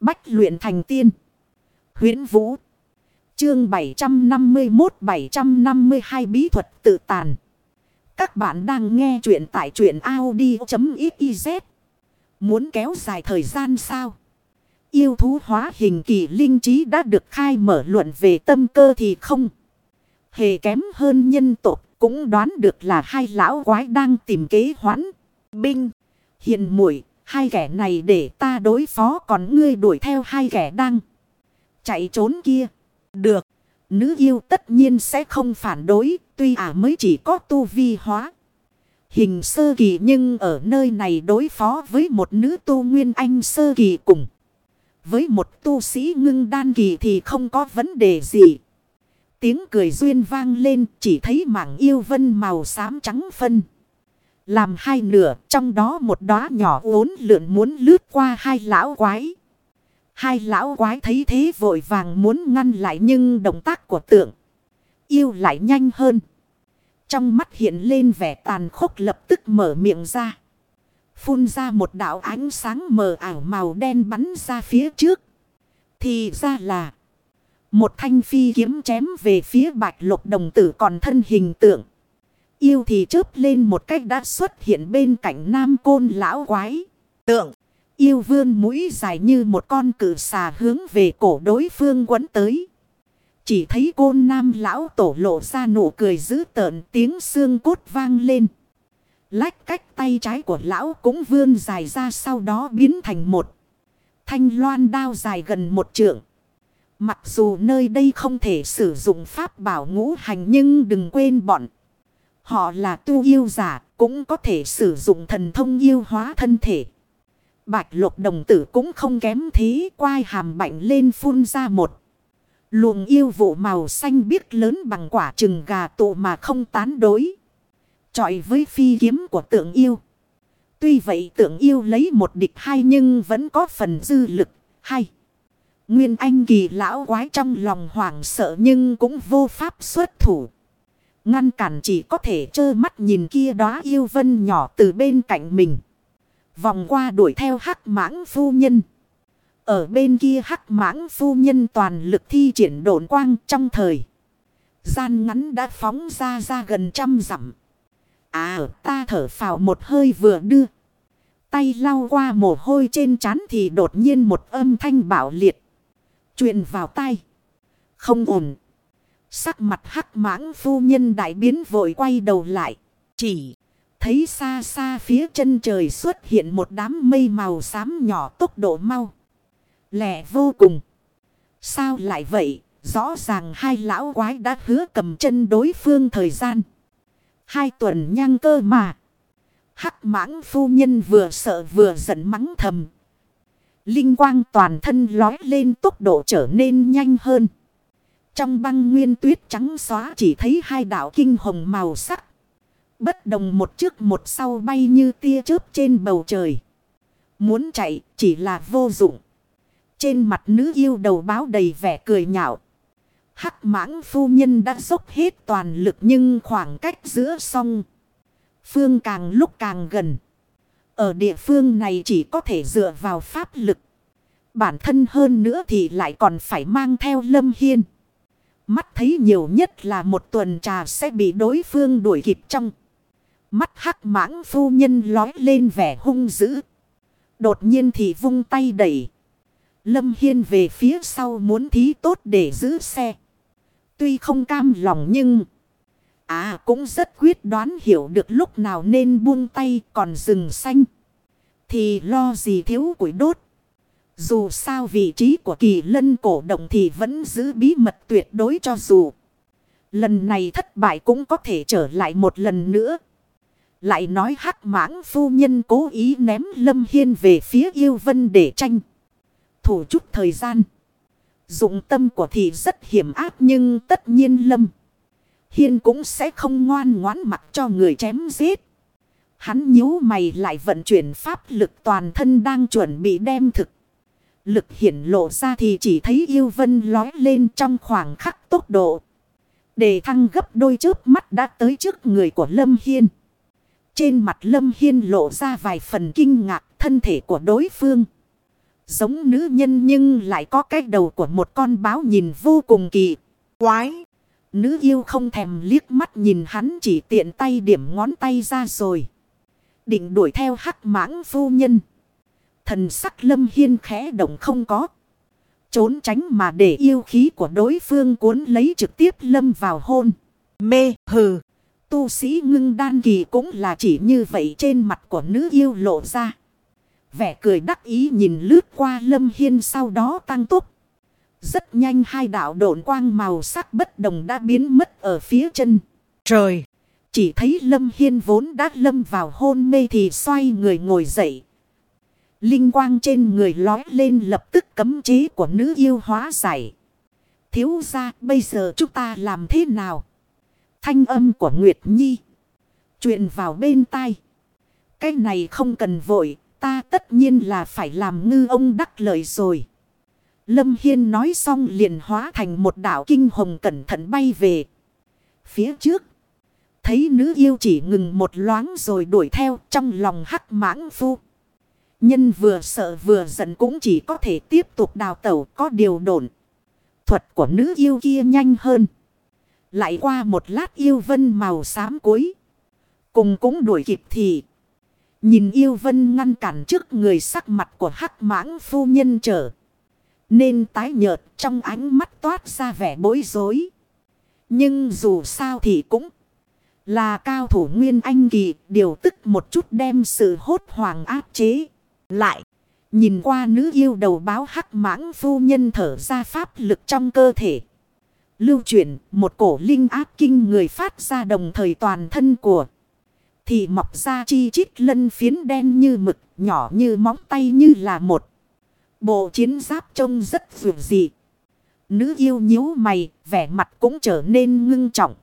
Bách luyện thành tiên. huyễn Vũ. Chương 751-752 Bí thuật tự tàn. Các bạn đang nghe truyện tại truyện Audi.xyz. Muốn kéo dài thời gian sao? Yêu thú hóa hình kỳ linh trí đã được khai mở luận về tâm cơ thì không. Hề kém hơn nhân tộc cũng đoán được là hai lão quái đang tìm kế hoãn. Binh, hiền muội hai kẻ này để ta đối phó còn ngươi đuổi theo hai kẻ đang chạy trốn kia. Được, nữ yêu tất nhiên sẽ không phản đối, tuy ả mới chỉ có tu vi hóa. Hình sơ kỳ nhưng ở nơi này đối phó với một nữ tu nguyên anh sơ kỳ cùng. Với một tu sĩ ngưng đan kỳ thì không có vấn đề gì. Tiếng cười duyên vang lên chỉ thấy mảng yêu vân màu xám trắng phân. Làm hai nửa, trong đó một đóa nhỏ uốn lượn muốn lướt qua hai lão quái. Hai lão quái thấy thế vội vàng muốn ngăn lại nhưng động tác của tượng. Yêu lại nhanh hơn. Trong mắt hiện lên vẻ tàn khốc lập tức mở miệng ra. Phun ra một đạo ánh sáng mờ ảo màu đen bắn ra phía trước. Thì ra là. Một thanh phi kiếm chém về phía bạch lục đồng tử còn thân hình tượng. Yêu thì chớp lên một cách đã xuất hiện bên cạnh nam côn lão quái. Tượng. Yêu vươn mũi dài như một con cử xà hướng về cổ đối phương quấn tới. Chỉ thấy côn nam lão tổ lộ ra nụ cười dữ tợn, tiếng xương cốt vang lên. Lách cách tay trái của lão cũng vươn dài ra sau đó biến thành một. Thanh loan đao dài gần một trượng. Mặc dù nơi đây không thể sử dụng pháp bảo ngũ hành nhưng đừng quên bọn. Họ là tu yêu giả, cũng có thể sử dụng thần thông yêu hóa thân thể. Bạch lục đồng tử cũng không kém thế, quai hàm bạnh lên phun ra một. Luồng yêu vụ màu xanh biếc lớn bằng quả trừng gà tụ mà không tán đối. Chọi với phi kiếm của tượng yêu. Tuy vậy tượng yêu lấy một địch hai nhưng vẫn có phần dư lực, hay. Nguyên anh kỳ lão quái trong lòng hoảng sợ nhưng cũng vô pháp xuất thủ. Ngăn cản chỉ có thể trơ mắt nhìn kia đóa yêu vân nhỏ từ bên cạnh mình. Vòng qua đuổi theo hắc mãng phu nhân. Ở bên kia hắc mãng phu nhân toàn lực thi triển độn quang trong thời. Gian ngắn đã phóng ra ra gần trăm dặm. À ta thở phào một hơi vừa đưa. Tay lau qua mồ hôi trên trán thì đột nhiên một âm thanh bảo liệt. truyền vào tay. Không ổn. Sắc mặt hắc mãng phu nhân đại biến vội quay đầu lại. Chỉ thấy xa xa phía chân trời xuất hiện một đám mây màu xám nhỏ tốc độ mau. Lẻ vô cùng. Sao lại vậy? Rõ ràng hai lão quái đã hứa cầm chân đối phương thời gian. Hai tuần nhang cơ mà. Hắc mãng phu nhân vừa sợ vừa giận mắng thầm. Linh quang toàn thân lói lên tốc độ trở nên nhanh hơn. Trong băng nguyên tuyết trắng xóa chỉ thấy hai đạo kinh hồng màu sắc. Bất đồng một trước một sau bay như tia chớp trên bầu trời. Muốn chạy chỉ là vô dụng. Trên mặt nữ yêu đầu báo đầy vẻ cười nhạo. Hắc mãng phu nhân đã dốc hết toàn lực nhưng khoảng cách giữa song. Phương càng lúc càng gần. Ở địa phương này chỉ có thể dựa vào pháp lực. Bản thân hơn nữa thì lại còn phải mang theo lâm hiên. Mắt thấy nhiều nhất là một tuần trà sẽ bị đối phương đuổi kịp trong. Mắt hắc mãng phu nhân lói lên vẻ hung dữ. Đột nhiên thì vung tay đẩy. Lâm Hiên về phía sau muốn thí tốt để giữ xe. Tuy không cam lòng nhưng... À cũng rất quyết đoán hiểu được lúc nào nên buông tay còn rừng xanh. Thì lo gì thiếu củi đốt. Dù sao vị trí của kỳ lân cổ động thì vẫn giữ bí mật tuyệt đối cho dù. Lần này thất bại cũng có thể trở lại một lần nữa. Lại nói hắc mãng phu nhân cố ý ném Lâm Hiên về phía yêu vân để tranh. Thủ chút thời gian. Dụng tâm của thị rất hiểm ác nhưng tất nhiên Lâm. Hiên cũng sẽ không ngoan ngoãn mặt cho người chém giết. Hắn nhíu mày lại vận chuyển pháp lực toàn thân đang chuẩn bị đem thực. Lực hiển lộ ra thì chỉ thấy yêu vân lói lên trong khoảng khắc tốc độ. Để thăng gấp đôi trước mắt đã tới trước người của Lâm Hiên. Trên mặt Lâm Hiên lộ ra vài phần kinh ngạc thân thể của đối phương. Giống nữ nhân nhưng lại có cái đầu của một con báo nhìn vô cùng kỳ. Quái! Nữ yêu không thèm liếc mắt nhìn hắn chỉ tiện tay điểm ngón tay ra rồi. Định đuổi theo hắc mãng phu nhân. Thần sắc lâm hiên khẽ động không có. Trốn tránh mà để yêu khí của đối phương cuốn lấy trực tiếp lâm vào hôn. Mê, hừ. Tu sĩ ngưng đan kỳ cũng là chỉ như vậy trên mặt của nữ yêu lộ ra. Vẻ cười đắc ý nhìn lướt qua lâm hiên sau đó tăng tốc. Rất nhanh hai đạo độn quang màu sắc bất đồng đã biến mất ở phía chân. Trời! Chỉ thấy lâm hiên vốn đã lâm vào hôn mê thì xoay người ngồi dậy. Linh quang trên người lói lên lập tức cấm chế của nữ yêu hóa giải. Thiếu ra bây giờ chúng ta làm thế nào? Thanh âm của Nguyệt Nhi. Chuyện vào bên tai. Cái này không cần vội. Ta tất nhiên là phải làm ngư ông đắc lợi rồi. Lâm Hiên nói xong liền hóa thành một đảo kinh hồng cẩn thận bay về. Phía trước. Thấy nữ yêu chỉ ngừng một loáng rồi đuổi theo trong lòng hắc mãng phu. Nhân vừa sợ vừa giận cũng chỉ có thể tiếp tục đào tẩu, có điều đổn. Thuật của nữ yêu kia nhanh hơn. Lại qua một lát yêu vân màu xám cuối. Cùng cũng đuổi kịp thì. Nhìn yêu vân ngăn cản trước người sắc mặt của hắc mãng phu nhân trở. Nên tái nhợt, trong ánh mắt toát ra vẻ bối rối. Nhưng dù sao thì cũng là cao thủ nguyên anh kỳ, điều tức một chút đem sự hốt hoàng áp chế. Lại, nhìn qua nữ yêu đầu báo hắc mãng phu nhân thở ra pháp lực trong cơ thể. Lưu chuyển một cổ linh áp kinh người phát ra đồng thời toàn thân của. Thì mọc ra chi chít lân phiến đen như mực, nhỏ như móng tay như là một. Bộ chiến giáp trông rất vượt dị. Nữ yêu nhíu mày, vẻ mặt cũng trở nên ngưng trọng.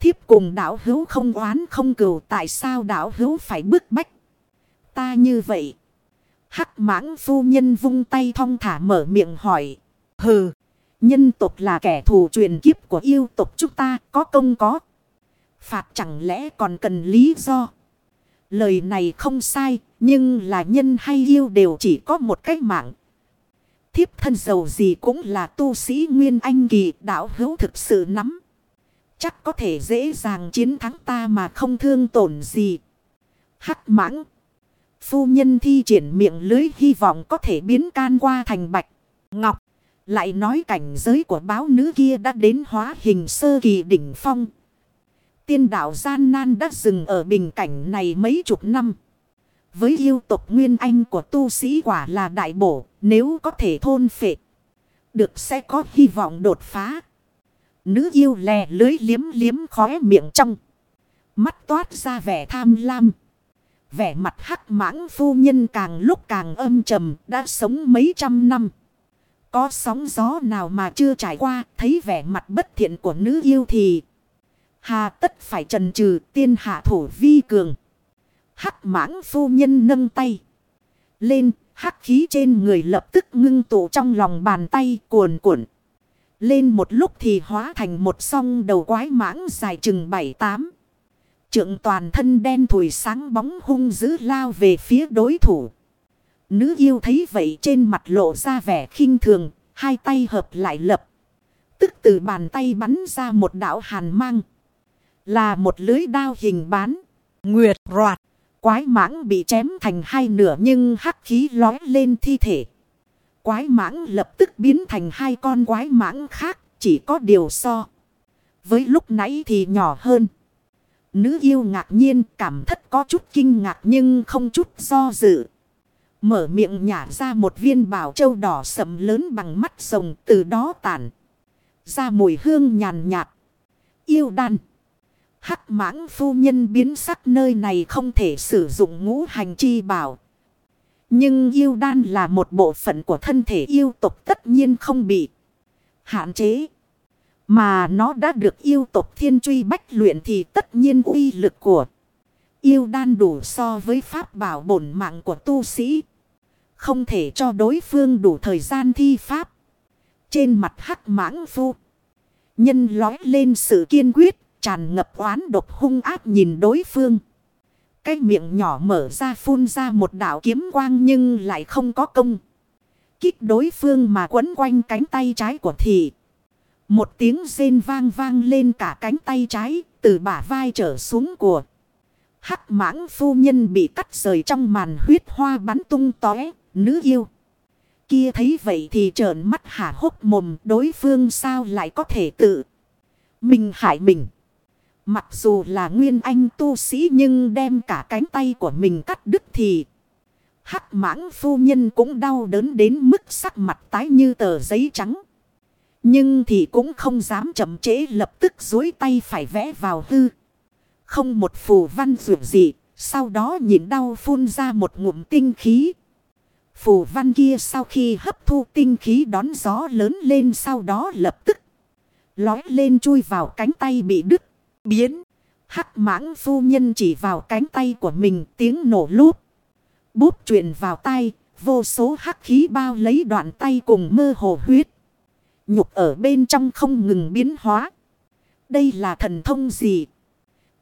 Thiếp cùng đảo hữu không oán không cừu tại sao đảo hữu phải bức bách. Ta như vậy. Hắc mãng phu nhân vung tay thong thả mở miệng hỏi. Hừ, nhân tộc là kẻ thù truyền kiếp của yêu tộc chúng ta có công có. Phạt chẳng lẽ còn cần lý do. Lời này không sai, nhưng là nhân hay yêu đều chỉ có một cách mạng. Thiếp thân giàu gì cũng là tu sĩ Nguyên Anh Kỳ đạo hữu thực sự nắm. Chắc có thể dễ dàng chiến thắng ta mà không thương tổn gì. Hắc mãng. Phu nhân thi triển miệng lưới hy vọng có thể biến can qua thành bạch. Ngọc. Lại nói cảnh giới của báo nữ kia đã đến hóa hình sơ kỳ đỉnh phong. Tiên đạo gian nan đã dừng ở bình cảnh này mấy chục năm. Với yêu tộc nguyên anh của tu sĩ quả là đại bổ, nếu có thể thôn phệ. Được sẽ có hy vọng đột phá. Nữ yêu lè lưới liếm liếm khóe miệng trong. Mắt toát ra vẻ tham lam. Vẻ mặt hắc mãng phu nhân càng lúc càng âm trầm đã sống mấy trăm năm. Có sóng gió nào mà chưa trải qua thấy vẻ mặt bất thiện của nữ yêu thì... Hà tất phải trần trừ tiên hạ thủ vi cường. Hắc mãng phu nhân nâng tay. Lên, hắc khí trên người lập tức ngưng tụ trong lòng bàn tay cuồn cuộn. Lên một lúc thì hóa thành một song đầu quái mãng dài chừng bảy tám. Trượng toàn thân đen thùi sáng bóng hung dữ lao về phía đối thủ. Nữ yêu thấy vậy trên mặt lộ ra vẻ khinh thường, hai tay hợp lại lập. Tức từ bàn tay bắn ra một đạo hàn mang. Là một lưới đao hình bán. Nguyệt roạt. Quái mãng bị chém thành hai nửa nhưng hắc khí lói lên thi thể. Quái mãng lập tức biến thành hai con quái mãng khác. Chỉ có điều so. Với lúc nãy thì nhỏ hơn. Nữ yêu ngạc nhiên, cảm thất có chút kinh ngạc nhưng không chút do dự. Mở miệng nhả ra một viên bảo châu đỏ sầm lớn bằng mắt rồng, từ đó tản. Ra mùi hương nhàn nhạt. Yêu đan. Hắc mãng phu nhân biến sắc nơi này không thể sử dụng ngũ hành chi bảo. Nhưng yêu đan là một bộ phận của thân thể yêu tộc, tất nhiên không bị hạn chế. Mà nó đã được yêu tộc thiên truy bách luyện thì tất nhiên uy lực của yêu đan đủ so với pháp bảo bổn mạng của tu sĩ. Không thể cho đối phương đủ thời gian thi pháp. Trên mặt hắc mãng phu. Nhân lói lên sự kiên quyết, tràn ngập oán độc hung áp nhìn đối phương. Cái miệng nhỏ mở ra phun ra một đạo kiếm quang nhưng lại không có công. kích đối phương mà quấn quanh cánh tay trái của thị. Một tiếng rên vang vang lên cả cánh tay trái, từ bả vai trở xuống của. Hắc mãng phu nhân bị cắt rời trong màn huyết hoa bắn tung tóe, nữ yêu. Kia thấy vậy thì trợn mắt hả hốc mồm đối phương sao lại có thể tự. Mình hại mình. Mặc dù là nguyên anh tu sĩ nhưng đem cả cánh tay của mình cắt đứt thì. Hắc mãng phu nhân cũng đau đớn đến mức sắc mặt tái như tờ giấy trắng. Nhưng thì cũng không dám chậm trễ lập tức dối tay phải vẽ vào hư. Không một phù văn dù gì, sau đó nhìn đau phun ra một ngụm tinh khí. Phù văn kia sau khi hấp thu tinh khí đón gió lớn lên sau đó lập tức lói lên chui vào cánh tay bị đứt, biến. Hắc mãng phu nhân chỉ vào cánh tay của mình tiếng nổ lúp. Bút chuyện vào tay, vô số hắc khí bao lấy đoạn tay cùng mơ hồ huyết. Nhục ở bên trong không ngừng biến hóa. Đây là thần thông gì?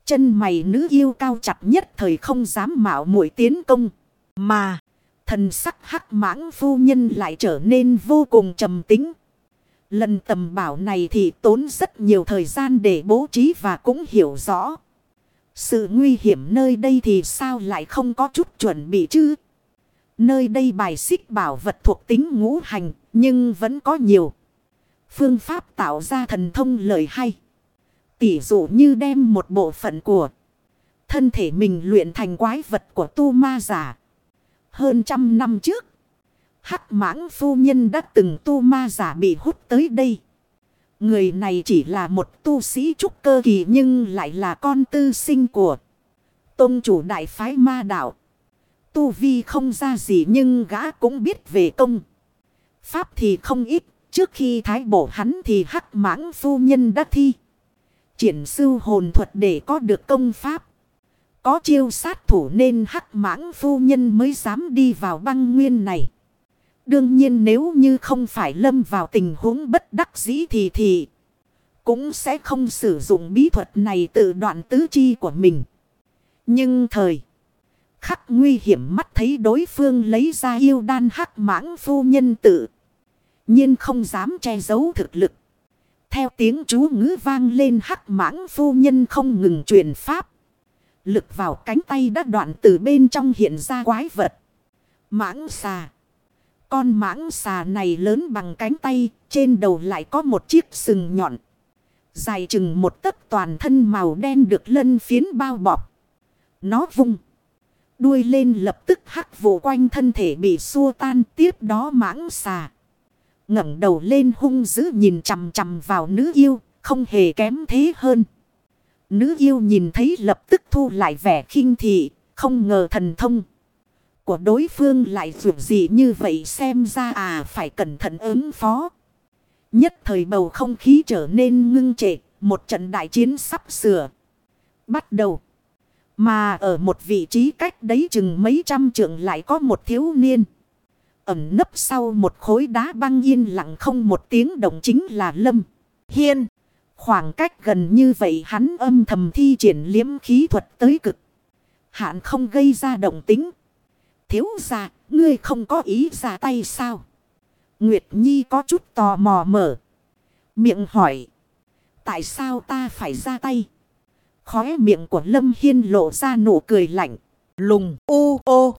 Chân mày nữ yêu cao chặt nhất thời không dám mạo muội tiến công. Mà, thần sắc hắc mãng phu nhân lại trở nên vô cùng trầm tính. Lần tầm bảo này thì tốn rất nhiều thời gian để bố trí và cũng hiểu rõ. Sự nguy hiểm nơi đây thì sao lại không có chút chuẩn bị chứ? Nơi đây bài xích bảo vật thuộc tính ngũ hành nhưng vẫn có nhiều. Phương pháp tạo ra thần thông lời hay. Tỷ dụ như đem một bộ phận của thân thể mình luyện thành quái vật của tu ma giả. Hơn trăm năm trước, hắc mãng phu nhân đã từng tu ma giả bị hút tới đây. Người này chỉ là một tu sĩ trúc cơ kỳ nhưng lại là con tư sinh của tôn chủ đại phái ma đạo. Tu vi không ra gì nhưng gã cũng biết về công. Pháp thì không ít. Trước khi thái bổ hắn thì hắc mãng phu nhân đã thi. Triển sư hồn thuật để có được công pháp. Có chiêu sát thủ nên hắc mãng phu nhân mới dám đi vào băng nguyên này. Đương nhiên nếu như không phải lâm vào tình huống bất đắc dĩ thì thì cũng sẽ không sử dụng bí thuật này tự đoạn tứ chi của mình. Nhưng thời khắc nguy hiểm mắt thấy đối phương lấy ra yêu đan hắc mãng phu nhân tự nhiên không dám che giấu thực lực. Theo tiếng chú ngữ vang lên hắc mãng phu nhân không ngừng truyền pháp. Lực vào cánh tay đã đoạn từ bên trong hiện ra quái vật. Mãng xà. Con mãng xà này lớn bằng cánh tay, trên đầu lại có một chiếc sừng nhọn. Dài chừng một tấc toàn thân màu đen được lân phiến bao bọc. Nó vung. Đuôi lên lập tức hắc vụ quanh thân thể bị xua tan tiếp đó mãng xà ngẩng đầu lên hung dữ nhìn chằm chằm vào nữ yêu, không hề kém thế hơn. Nữ yêu nhìn thấy lập tức thu lại vẻ khinh thị, không ngờ thần thông của đối phương lại dù gì như vậy xem ra à phải cẩn thận ứng phó. Nhất thời bầu không khí trở nên ngưng trệ, một trận đại chiến sắp sửa. Bắt đầu. Mà ở một vị trí cách đấy chừng mấy trăm trượng lại có một thiếu niên ẩn nấp sau một khối đá băng yên lặng không một tiếng động chính là Lâm. Hiên. Khoảng cách gần như vậy hắn âm thầm thi triển liếm khí thuật tới cực. Hạn không gây ra động tính thiếu ra, ngươi không có ý ra tay sao? Nguyệt Nhi có chút tò mò mở. Miệng hỏi. Tại sao ta phải ra tay? Khóe miệng của Lâm Hiên lộ ra nụ cười lạnh. Lùng u ô.